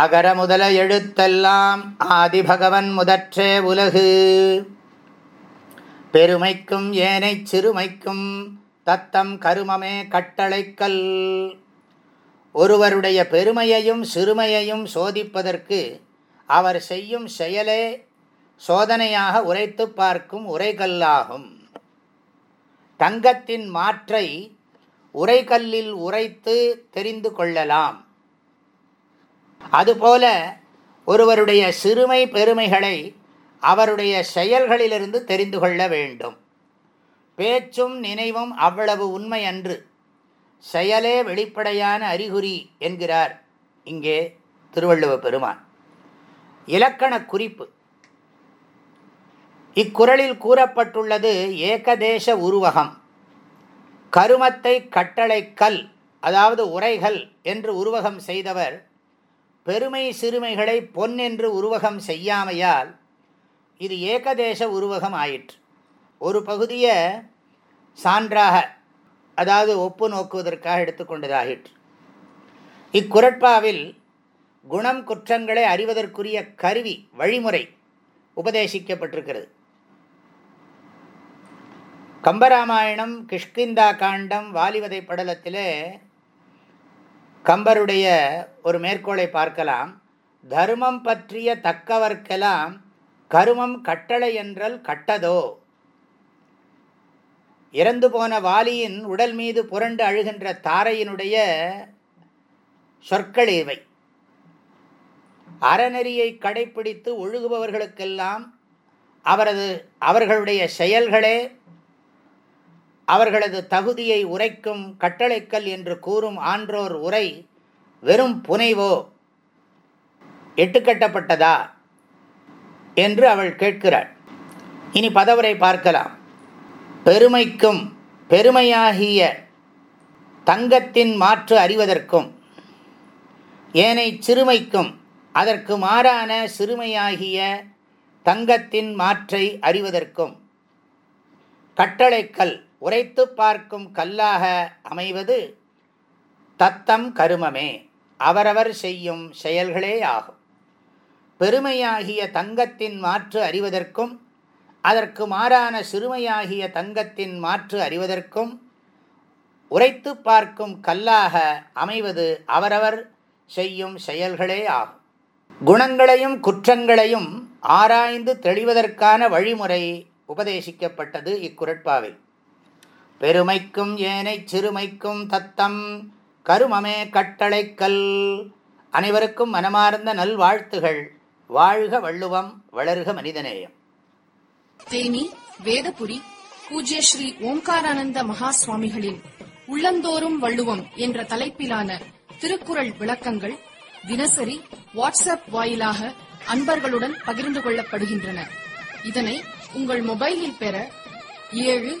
அகர முதல எழுத்தெல்லாம் ஆதிபகவன் முதற்றே உலகு. பெருமைக்கும் ஏனைச் சிறுமைக்கும் தத்தம் கருமமே கட்டளைக்கல். ஒருவருடைய பெருமையையும் சிறுமையையும் சோதிப்பதற்கு அவர் செய்யும் செயலே சோதனையாக உரைத்து பார்க்கும் உரைகல்லாகும். தங்கத்தின் மாற்றை உரைகல்லில் உரைத்து தெரிந்து கொள்ளலாம். அதுபோல ஒருவருடைய சிறுமை பெருமைகளை அவருடைய செயல்களிலிருந்து தெரிந்து கொள்ள வேண்டும். பேச்சும் நினைவும் அவ்வளவு உண்மை அன்று. செயலே வெளிப்படையான அறிகுறி என்கிறார் இங்கே திருவள்ளுவ பெருமான். இலக்கண குறிப்பு. இக்குறளில் கூறப்பட்டுள்ளது ஏகதேச உருவகம். கருமத்தை கட்டளை கல் அதாவது உரைகள் என்று உருவகம் செய்தவர் பெருமை சிறுமைகளை பொன் என்று உருவகம் செய்யாமையால் இது ஏகதேச உருவகம் ஆயிற்று. ஒரு பகுதியை சான்றாக அதாவது ஒப்பு நோக்குவதற்காக எடுத்துக்கொண்டதாகிற்று இக்குரட்பாவில் குணம் குற்றங்களை அறிவதற்குரிய கருவி வழிமுறை உபதேசிக்கப்பட்டிருக்கிறது. கம்பராமாயணம் கிஷ்கிந்தா காண்டம் வாலிவதை படலத்திலே கம்பருடைய ஒரு மேற்கோளை பார்க்கலாம். தர்மம் பற்றிய தக்கவர்க்கெல்லாம் கருமம் கட்டளை என்றல் கட்டதோ? இறந்து போன வாலியின் உடல் மீது புரண்டு அழுகின்ற தாரையினுடைய சொற்கள் இவை. அறநெறியை கடைப்பிடித்து ஒழுகுபவர்களுக்கெல்லாம் அவரது அவர்களுடைய செயல்களே அவர்களது தகுதியை உரைக்கும் கட்டளைக்கல் என்று கூறும் ஆன்றோர் உரை வெறும் புனைவோ? எட்டுக்கட்டப்பட்டதா? என்று அவள் கேட்கிறாள். இனி பதவரை பார்க்கலாம். பெருமைக்கும் பெருமையாகிய தங்கத்தின் மாற்று அறிவதற்கும் ஏனை சிறுமைக்கும் அதற்கு மாறான சிறுமையாகிய தங்கத்தின் மாற்றை அறிவதற்கும் கட்டளைக்கல் உரைத்து பார்க்கும் கல்லாக அமைவது தத்தம் கருமமே. அவரவர் செய்யும் செயல்களே ஆகும். பெருமையாகிய தங்கத்தின் மாற்று அறிவதற்கும் அதற்கு மாறான சிறுமையாகிய தங்கத்தின் மாற்று அறிவதற்கும் உரைத்து பார்க்கும் கல்லாக அமைவது அவரவர் செய்யும் செயல்களே ஆகும். குணங்களையும் குற்றங்களையும் ஆராய்ந்து தெளிவதற்கான வழிமுறை உபதேசிக்கப்பட்டது இக்குரட்பாவில் பெருமைக்கும் ஏனை சிறுமைக்கும் தத்தம் கருமமே கட்டளைக்கல். அனைவருக்கும் மனமார்ந்த நல்வாழ்த்துகள். வாழ்க வள்ளுவம் வளர்க மனிதநேயம். தேனி வேதபுரி பூஜ்ய ஸ்ரீ ஓம்காரானந்த மகா சுவாமிகளின் உள்ளந்தோறும் வள்ளுவம் என்ற தலைப்பிலான திருக்குறள் விளக்கங்கள் தினசரி வாட்ஸ்அப் வாயிலாக அன்பர்களுடன் பகிர்ந்து கொள்ளப்படுகின்றன. இதனை உங்கள் மொபைலில் பெற ஏழு